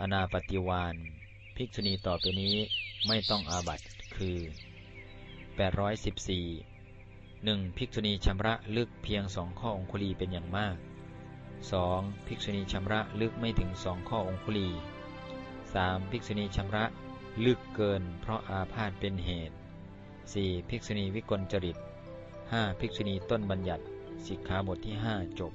อนาปฏิวานภิกษุณีต่อไปนี้ไม่ต้องอาบัตคือ 814 1. ภิกษุณีชำระลึกเพียงสองข้อองคุลีเป็นอย่างมาก 2. ภิกษุณีชำระลึกไม่ถึงสองข้อองคุลี 3. ภิกษุณีชำระลึกเกิน เพราะอาพาธเป็นเหตุ 4. ภิกษุณีวิกลจริต 5. ภิกษุณีต้นบัญญัติสิกขาบทที่ 5 จบ